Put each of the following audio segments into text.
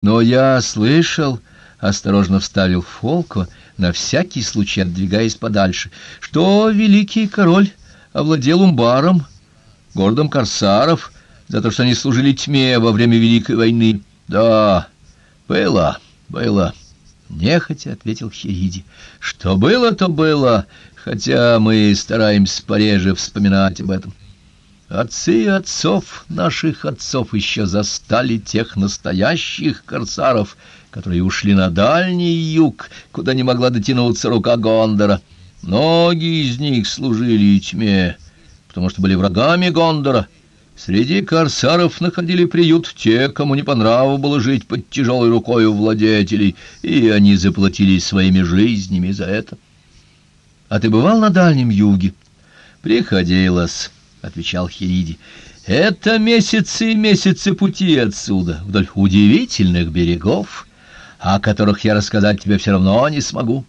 Но я слышал, — осторожно вставил Фолко, на всякий случай отдвигаясь подальше, — что великий король овладел умбаром, городом корсаров, за то, что они служили тьме во время Великой войны. Да, было, было, — нехотя ответил Хириди. Что было, то было, хотя мы стараемся пореже вспоминать об этом. Отцы отцов наших отцов еще застали тех настоящих корсаров, которые ушли на дальний юг, куда не могла дотянуться рука Гондора. Многие из них служили тьме, потому что были врагами Гондора. Среди корсаров находили приют те, кому не по нраву было жить под тяжелой рукой владетелей, и они заплатили своими жизнями за это. А ты бывал на Дальнем Юге? Приходилось. — отвечал Хириди. «Это месяцы и месяцы пути отсюда, вдоль удивительных берегов, о которых я рассказать тебе все равно не смогу.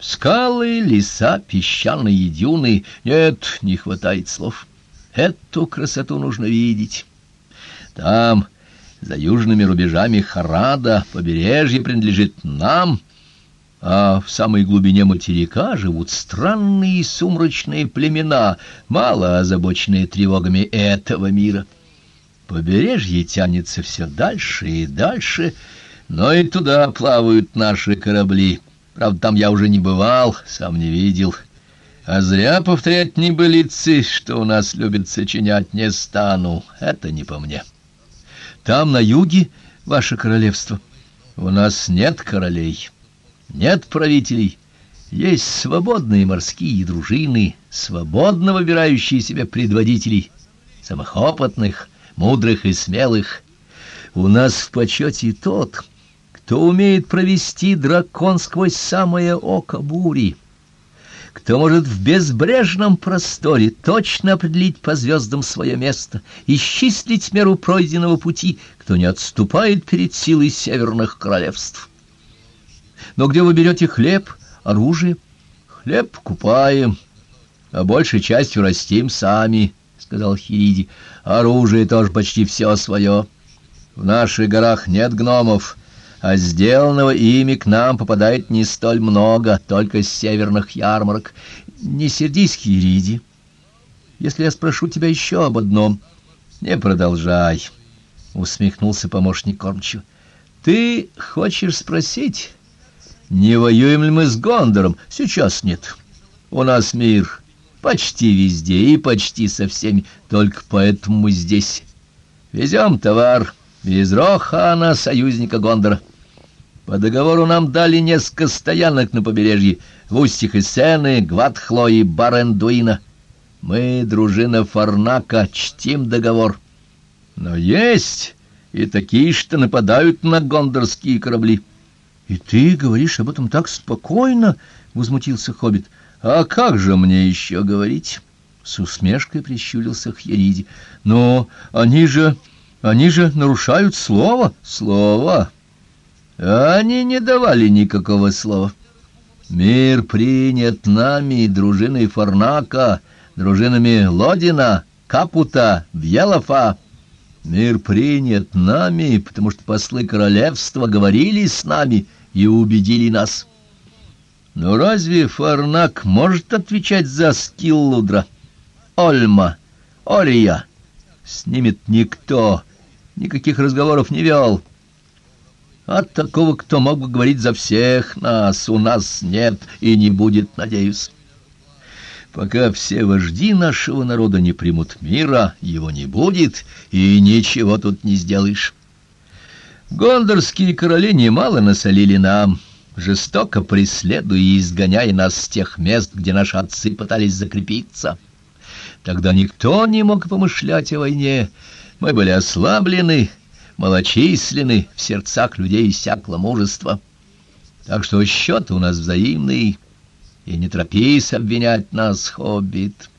Скалы, леса, песчаные дюны — нет, не хватает слов. Эту красоту нужно видеть. Там, за южными рубежами Харада, побережье принадлежит нам — а в самой глубине материка живут странные сумрачные племена, мало озабоченные тревогами этого мира. Побережье тянется все дальше и дальше, но и туда плавают наши корабли. Правда, там я уже не бывал, сам не видел. А зря повторять небылицы, что у нас любят сочинять, не стану. Это не по мне. Там, на юге, ваше королевство, у нас нет королей». Нет правителей, есть свободные морские дружины, свободно выбирающие себе предводителей, самых опытных, мудрых и смелых. У нас в почете тот, кто умеет провести дракон сквозь самое око бури, кто может в безбрежном просторе точно определить по звездам свое место, исчислить меру пройденного пути, кто не отступает перед силой северных королевств. Но где вы берете хлеб, оружие? Хлеб купаем, а большей частью растим сами, — сказал Хириди. Оружие тоже почти все свое. В наших горах нет гномов, а сделанного ими к нам попадает не столь много, только с северных ярмарок. Не сердись, Хириди. Если я спрошу тебя еще об одном, не продолжай, — усмехнулся помощник кормчу. Ты хочешь спросить... Не воюем ли мы с Гондором? Сейчас нет. У нас мир почти везде и почти со всеми, только поэтому мы здесь. Везем товар из Рохана, союзника Гондора. По договору нам дали несколько стоянок на побережье в устьях Исены, Гватхло и Барендуина. Мы, дружина Фарнака, чтим договор. Но есть и такие, что нападают на гондорские корабли. — И ты говоришь об этом так спокойно? — возмутился Хоббит. — А как же мне еще говорить? — с усмешкой прищурился Хьериди. — Но они же... они же нарушают слово. Слово. Они не давали никакого слова. Мир принят нами, дружиной Фарнака, дружинами Лодина, Капута, Вьелофа. Мир принят нами, потому что послы королевства говорили с нами и убедили нас. Но разве Фарнак может отвечать за Скиллудра, Ольма, Ория? С ними никто никаких разговоров не вел. От такого, кто мог бы говорить за всех нас, у нас нет и не будет, надеюсь. Пока все вожди нашего народа не примут мира, его не будет, и ничего тут не сделаешь. Гондорские короли немало насолили нам, жестоко преследуя и изгоняя нас с тех мест, где наши отцы пытались закрепиться. Тогда никто не мог помышлять о войне. Мы были ослаблены, малочисленны, в сердцах людей иссякло мужество. Так что счеты у нас взаимные, и не торопись обвинять нас, хоббит.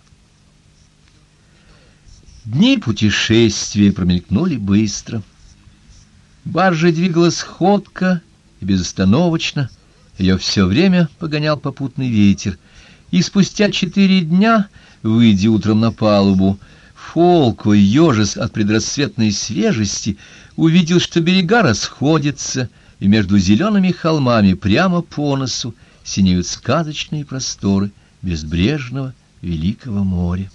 Дни путешествия промелькнули быстро. Баржа двигалась ходко и безостановочно, ее все время погонял попутный ветер, и спустя четыре дня, выйдя утром на палубу, Фолко, ежес от предрассветной свежести, увидел, что берега расходятся, и между зелеными холмами прямо по носу синеют сказочные просторы безбрежного великого моря.